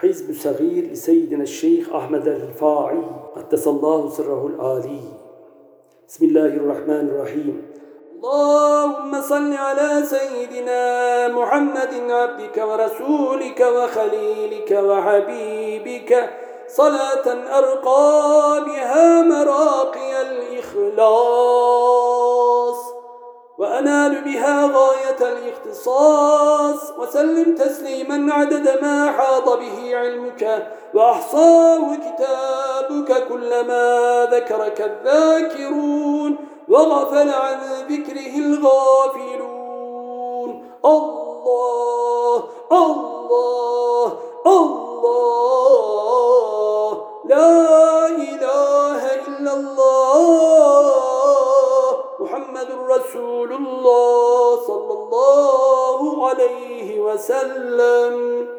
حزب صغير لسيدنا الشيخ أحمد الرفاعي قدس الله سره العالي بسم الله الرحمن الرحيم. اللهم صل على سيدنا محمد عبدك ورسولك وخليلك وحبيبك. صلاة أرقى بها مراقي الإخلاص. وأنال بها غاية الاختصاص وسلم تسليما عدد ما حاط به علمك وأحصاه كتابك كلما ذكرك الذاكرون وغفل عن ذكره الغافلون. الله الله الله لا محمد رسول الله صلى الله عليه وسلم.